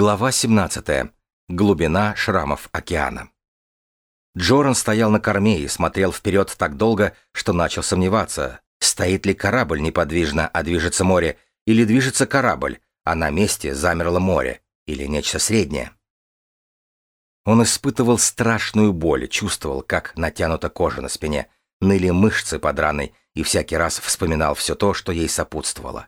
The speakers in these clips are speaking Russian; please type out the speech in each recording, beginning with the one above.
Глава 17. Глубина шрамов океана. Джоран стоял на корме и смотрел вперед так долго, что начал сомневаться, стоит ли корабль неподвижно, а движется море, или движется корабль, а на месте замерло море, или нечто среднее. Он испытывал страшную боль, чувствовал, как натянута кожа на спине, ныли мышцы под раной, и всякий раз вспоминал все то, что ей сопутствовало.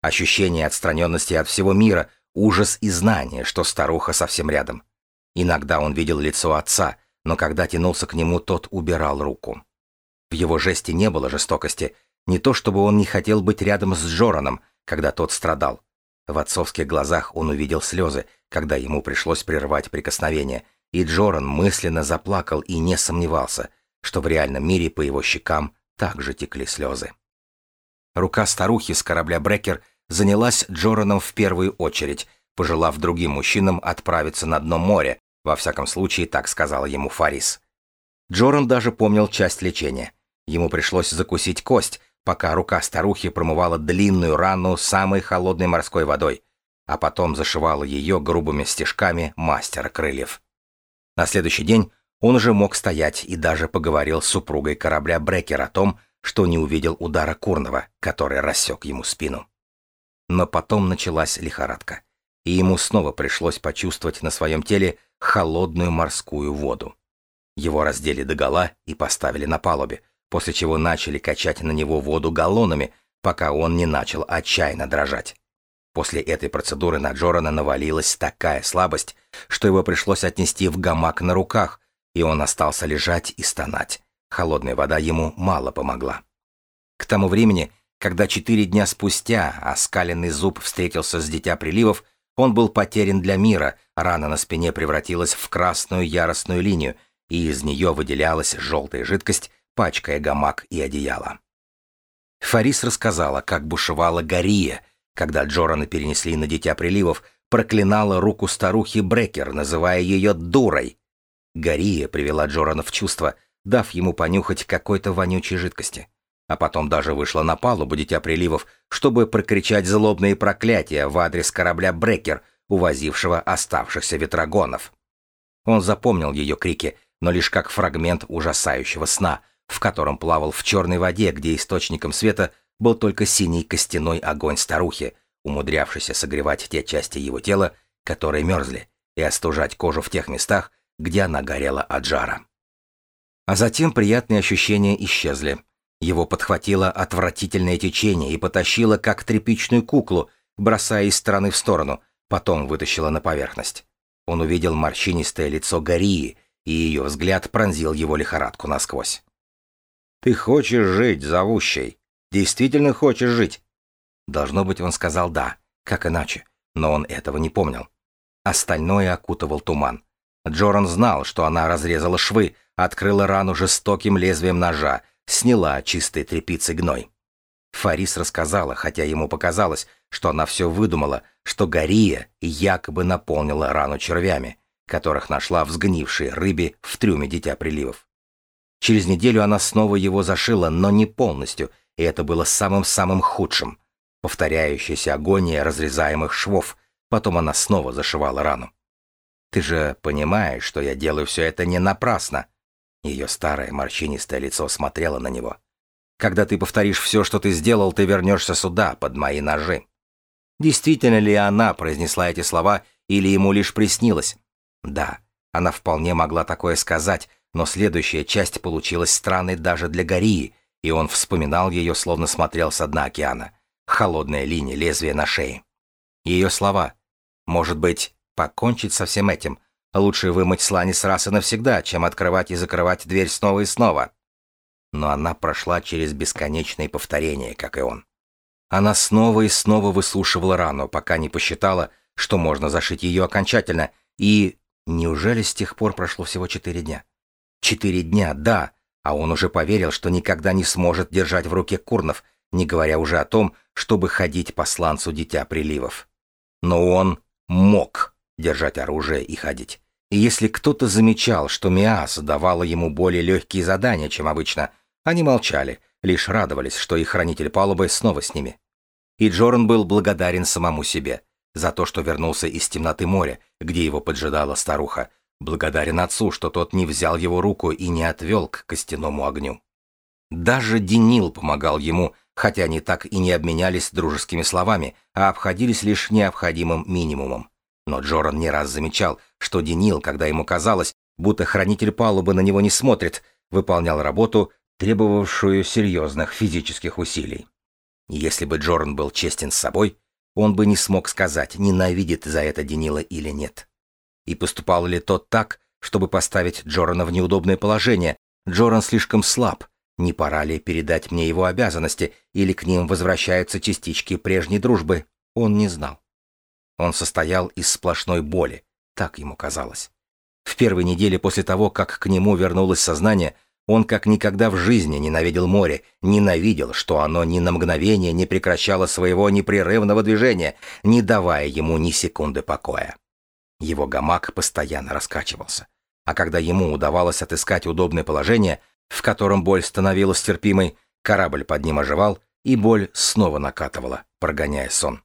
Ощущение отстраненности от всего мира — Ужас и знание, что старуха совсем рядом. Иногда он видел лицо отца, но когда тянулся к нему, тот убирал руку. В его жесте не было жестокости, не то чтобы он не хотел быть рядом с Джораном, когда тот страдал. В отцовских глазах он увидел слезы, когда ему пришлось прервать прикосновение, и Джоран мысленно заплакал и не сомневался, что в реальном мире по его щекам также текли слезы. Рука старухи с корабля Брекер занялась Джораном в первую очередь, пожелав другим мужчинам отправиться на дно моря, во всяком случае так сказала ему Фарис. Джоран даже помнил часть лечения. Ему пришлось закусить кость, пока рука старухи промывала длинную рану самой холодной морской водой, а потом зашивала ее грубыми стежками мастера крыльев. На следующий день он уже мог стоять и даже поговорил с супругой корабля Брекер о том, что не увидел удара Курного, который рассек ему спину. Но потом началась лихорадка, и ему снова пришлось почувствовать на своем теле холодную морскую воду. Его раздели догола и поставили на палубе, после чего начали качать на него воду галлонами, пока он не начал отчаянно дрожать. После этой процедуры на Джорана навалилась такая слабость, что его пришлось отнести в гамак на руках, и он остался лежать и стонать. Холодная вода ему мало помогла. К тому времени когда четыре дня спустя оскаленный зуб встретился с Дитя Приливов, он был потерян для мира, рана на спине превратилась в красную яростную линию, и из нее выделялась желтая жидкость, пачкая гамак и одеяло. Фарис рассказала, как бушевала Гария, когда Джорана перенесли на Дитя Приливов, проклинала руку старухи Брекер, называя ее дурой. Гария привела Джорана в чувство, дав ему понюхать какой-то вонючей жидкости а потом даже вышла на палубу Дитя Приливов, чтобы прокричать злобные проклятия в адрес корабля «Брекер», увозившего оставшихся ветрогонов. Он запомнил ее крики, но лишь как фрагмент ужасающего сна, в котором плавал в черной воде, где источником света был только синий костяной огонь старухи, умудрявшийся согревать те части его тела, которые мерзли, и остужать кожу в тех местах, где она горела от жара. А затем приятные ощущения исчезли, его подхватило отвратительное течение и потащило, как тряпичную куклу, бросая из стороны в сторону, потом вытащило на поверхность. Он увидел морщинистое лицо Гарии, и ее взгляд пронзил его лихорадку насквозь. «Ты хочешь жить, зовущий? Действительно хочешь жить?» Должно быть, он сказал «да», как иначе, но он этого не помнил. Остальное окутывал туман. Джоран знал, что она разрезала швы, открыла рану жестоким лезвием ножа, сняла чистой тряпицей гной. Фарис рассказала, хотя ему показалось, что она все выдумала, что Гария якобы наполнила рану червями, которых нашла в сгнившей рыбе в трюме Дитя Приливов. Через неделю она снова его зашила, но не полностью, и это было самым-самым худшим. Повторяющаяся агония разрезаемых швов, потом она снова зашивала рану. «Ты же понимаешь, что я делаю все это не напрасно», ее старое морщинистое лицо смотрело на него. «Когда ты повторишь все, что ты сделал, ты вернешься сюда, под мои ножи». Действительно ли она произнесла эти слова, или ему лишь приснилось? Да, она вполне могла такое сказать, но следующая часть получилась странной даже для Гории, и он вспоминал ее, словно смотрел с дна океана. Холодная линия лезвия на шее. Ее слова. Может быть, покончить со всем этим — Лучше вымыть сланец раз и навсегда, чем открывать и закрывать дверь снова и снова. Но она прошла через бесконечные повторения, как и он. Она снова и снова выслушивала рану, пока не посчитала, что можно зашить ее окончательно, и... Неужели с тех пор прошло всего четыре дня? Четыре дня, да, а он уже поверил, что никогда не сможет держать в руке курнов, не говоря уже о том, чтобы ходить по сланцу Дитя Приливов. Но он мог держать оружие и ходить. И если кто-то замечал, что Миас давала ему более легкие задания, чем обычно, они молчали, лишь радовались, что их хранитель палубы снова с ними. И Джоран был благодарен самому себе. за то, что вернулся из темноты моря, где его поджидала старуха, благодарен отцу, что тот не взял его руку и не отвел к костяному огню. Даже Денил помогал ему, хотя они так и не обменялись дружескими словами, а обходились лишь необходимым минимумом. Но Джоран не раз замечал, что Денил, когда ему казалось, будто хранитель палубы на него не смотрит, выполнял работу, требовавшую серьезных физических усилий. Если бы Джоран был честен с собой, он бы не смог сказать, ненавидит за это Денила или нет. И поступал ли тот так, чтобы поставить Джорана в неудобное положение? Джоран слишком слаб. Не пора ли передать мне его обязанности, или к ним возвращаются частички прежней дружбы? Он не знал. Он состоял из сплошной боли, так ему казалось. В первой неделе после того, как к нему вернулось сознание, он как никогда в жизни ненавидел море, ненавидел, что оно ни на мгновение не прекращало своего непрерывного движения, не давая ему ни секунды покоя. Его гамак постоянно раскачивался. А когда ему удавалось отыскать удобное положение, в котором боль становилась терпимой, корабль под ним оживал, и боль снова накатывала, прогоняя сон.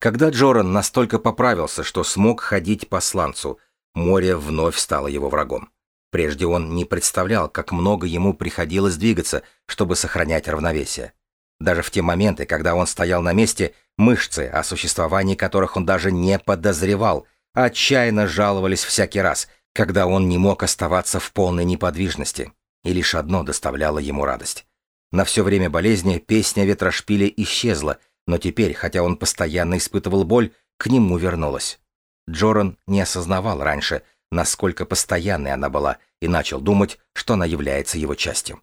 Когда Джоран настолько поправился, что смог ходить по сланцу, море вновь стало его врагом. Прежде он не представлял, как много ему приходилось двигаться, чтобы сохранять равновесие. Даже в те моменты, когда он стоял на месте, мышцы, о существовании которых он даже не подозревал, отчаянно жаловались всякий раз, когда он не мог оставаться в полной неподвижности. И лишь одно доставляло ему радость. На все время болезни песня ветрошпиля исчезла, но теперь, хотя он постоянно испытывал боль, к нему вернулась. Джоран не осознавал раньше, насколько постоянной она была, и начал думать, что она является его частью.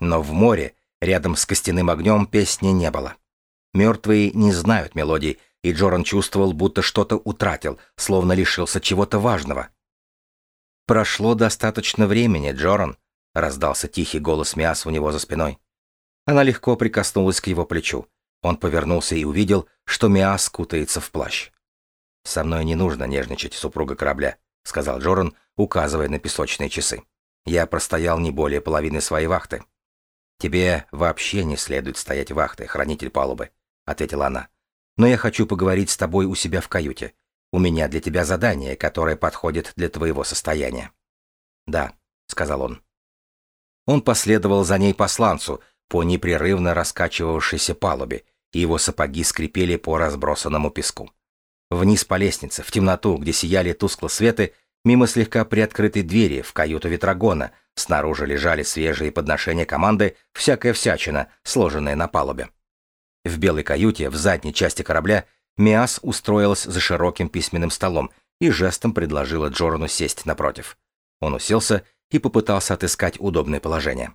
Но в море, рядом с костяным огнем, песни не было. Мертвые не знают мелодий, и Джоран чувствовал, будто что-то утратил, словно лишился чего-то важного. «Прошло достаточно времени, Джоран», — раздался тихий голос Миас у него за спиной. Она легко прикоснулась к его плечу. Он повернулся и увидел, что Миас кутается в плащ. «Со мной не нужно нежничать, супруга корабля», — сказал Джоран, указывая на песочные часы. «Я простоял не более половины своей вахты». «Тебе вообще не следует стоять вахтой, хранитель палубы», — ответила она. «Но я хочу поговорить с тобой у себя в каюте. У меня для тебя задание, которое подходит для твоего состояния». «Да», — сказал он. Он последовал за ней по сланцу, по непрерывно раскачивавшейся палубе, его сапоги скрипели по разбросанному песку. Вниз по лестнице, в темноту, где сияли тускло светы, мимо слегка приоткрытой двери в каюту ветрогона, снаружи лежали свежие подношения команды, всякая всячина, сложенная на палубе. В белой каюте, в задней части корабля, Миас устроилась за широким письменным столом и жестом предложила Джорану сесть напротив. Он уселся и попытался отыскать удобное положение.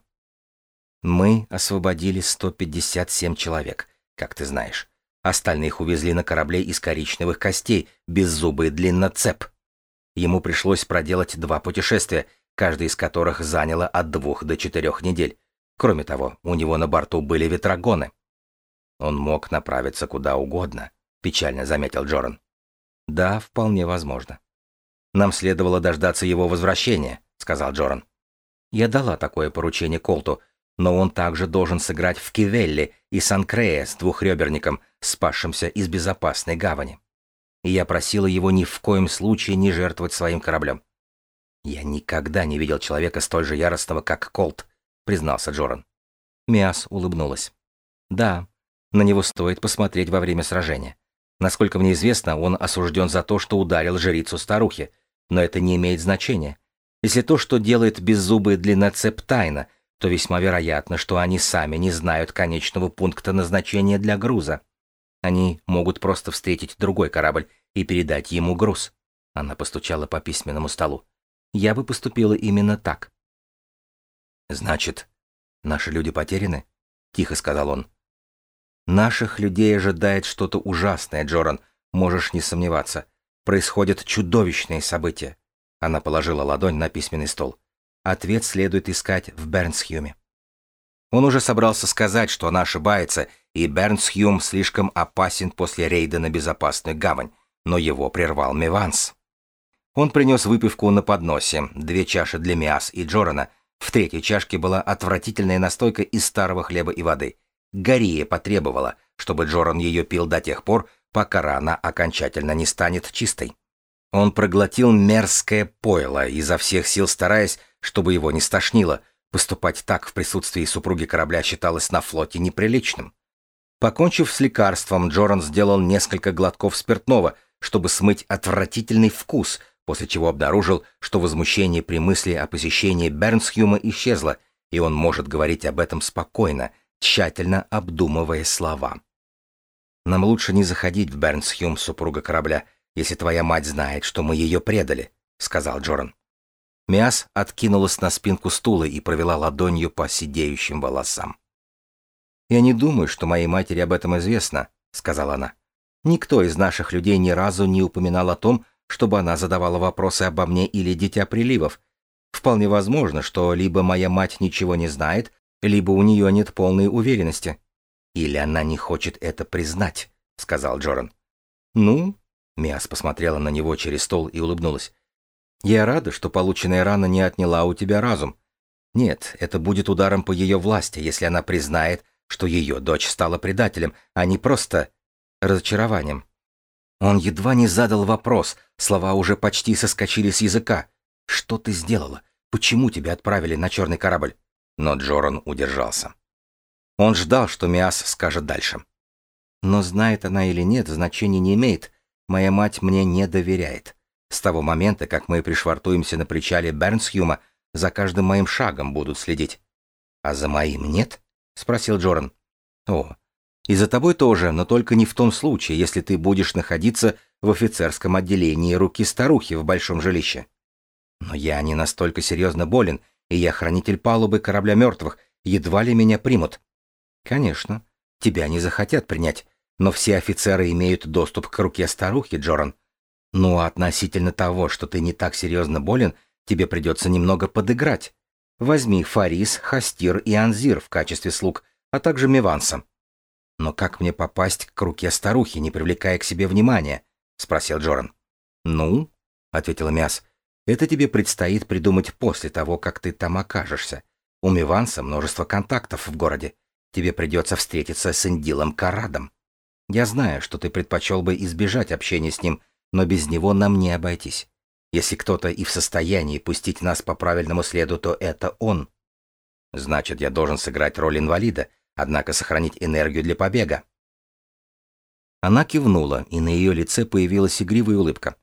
«Мы освободили 157 человек, как ты знаешь. Остальных увезли на корабле из коричневых костей, беззубый длинноцеп. Ему пришлось проделать два путешествия, каждое из которых заняло от двух до четырех недель. Кроме того, у него на борту были ветрогоны. Он мог направиться куда угодно, печально заметил Джоран. Да, вполне возможно. Нам следовало дождаться его возвращения, сказал Джоран. Я дала такое поручение Колту, но он также должен сыграть в Кивелли и Санкрея с двухреберником, спасшимся из безопасной гавани. И я просила его ни в коем случае не жертвовать своим кораблем. «Я никогда не видел человека столь же яростного, как Колт», — признался Джоран. Миас улыбнулась. «Да, на него стоит посмотреть во время сражения. Насколько мне известно, он осужден за то, что ударил жрицу старухи, но это не имеет значения. Если то, что делает беззубый длинноцеп тайна, то весьма вероятно, что они сами не знают конечного пункта назначения для груза. Они могут просто встретить другой корабль и передать ему груз. Она постучала по письменному столу. Я бы поступила именно так. Значит, наши люди потеряны? Тихо сказал он. Наших людей ожидает что-то ужасное, Джоран. Можешь не сомневаться. Происходят чудовищные события. Она положила ладонь на письменный стол. Ответ следует искать в Бернсхюме. Он уже собрался сказать, что она ошибается, и Бернсхюм слишком опасен после рейда на безопасную гавань, но его прервал Миванс. Он принес выпивку на подносе, две чаши для Миас и Джорана. В третьей чашке была отвратительная настойка из старого хлеба и воды. Гария потребовала, чтобы Джоран ее пил до тех пор, пока рана окончательно не станет чистой. Он проглотил мерзкое пойло, изо всех сил стараясь, чтобы его не стошнило. Поступать так в присутствии супруги корабля считалось на флоте неприличным. Покончив с лекарством, Джоран сделал несколько глотков спиртного, чтобы смыть отвратительный вкус, после чего обнаружил, что возмущение при мысли о посещении Бернсхюма исчезло, и он может говорить об этом спокойно, тщательно обдумывая слова. «Нам лучше не заходить в Бернсхюм, супруга корабля, если твоя мать знает, что мы ее предали», — сказал Джоран. Миас откинулась на спинку стула и провела ладонью по сидеющим волосам. «Я не думаю, что моей матери об этом известно», — сказала она. «Никто из наших людей ни разу не упоминал о том, чтобы она задавала вопросы обо мне или Дитя Приливов. Вполне возможно, что либо моя мать ничего не знает, либо у нее нет полной уверенности. Или она не хочет это признать, сказал Джоран. Ну, Миас посмотрела на него через стол и улыбнулась. Я рада, что полученная рана не отняла у тебя разум. Нет, это будет ударом по ее власти, если она признает, что ее дочь стала предателем, а не просто разочарованием. Он едва не задал вопрос, слова уже почти соскочили с языка. «Что ты сделала? Почему тебя отправили на черный корабль?» Но Джоран удержался. Он ждал, что Миас скажет дальше. Но знает она или нет, значения не имеет. Моя мать мне не доверяет. С того момента, как мы пришвартуемся на причале Бернсхюма, за каждым моим шагом будут следить. «А за моим нет?» — спросил Джоран. «О, и за тобой тоже, но только не в том случае, если ты будешь находиться в офицерском отделении руки старухи в большом жилище. Но я не настолько серьезно болен, и я хранитель палубы корабля мертвых, едва ли меня примут. Конечно, тебя не захотят принять, но все офицеры имеют доступ к руке старухи, Джоран. Ну а относительно того, что ты не так серьезно болен, тебе придется немного подыграть. Возьми Фарис, Хастир и Анзир в качестве слуг, а также Миванса. Но как мне попасть к руке старухи, не привлекая к себе внимания? спросил Джоран. Ну, ответила Мяс, это тебе предстоит придумать после того, как ты там окажешься. У Миванса множество контактов в городе. Тебе придется встретиться с Индилом Карадом. Я знаю, что ты предпочел бы избежать общения с ним, но без него нам не обойтись. Если кто-то и в состоянии пустить нас по правильному следу, то это он. Значит, я должен сыграть роль инвалида, однако сохранить энергию для побега. Она кивнула, и на ее лице появилась игривая улыбка.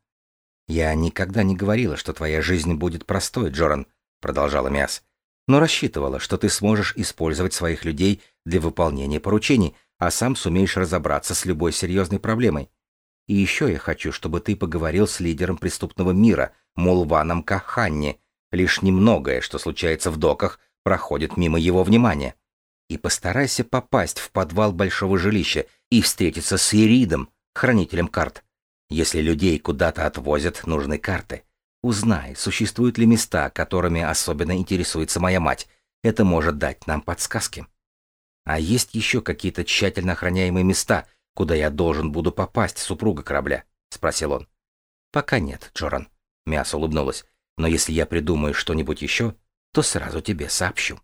«Я никогда не говорила, что твоя жизнь будет простой, Джоран», — продолжала Миас но рассчитывала, что ты сможешь использовать своих людей для выполнения поручений, а сам сумеешь разобраться с любой серьезной проблемой. И еще я хочу, чтобы ты поговорил с лидером преступного мира, Мулваном Каханни. Лишь немногое, что случается в доках, проходит мимо его внимания. И постарайся попасть в подвал большого жилища и встретиться с Иридом, хранителем карт. Если людей куда-то отвозят, нужны карты. Узнай, существуют ли места, которыми особенно интересуется моя мать. Это может дать нам подсказки. А есть еще какие-то тщательно охраняемые места, куда я должен буду попасть, супруга корабля? Спросил он. Пока нет, Джоран. Мясо улыбнулась. Но если я придумаю что-нибудь еще, то сразу тебе сообщу.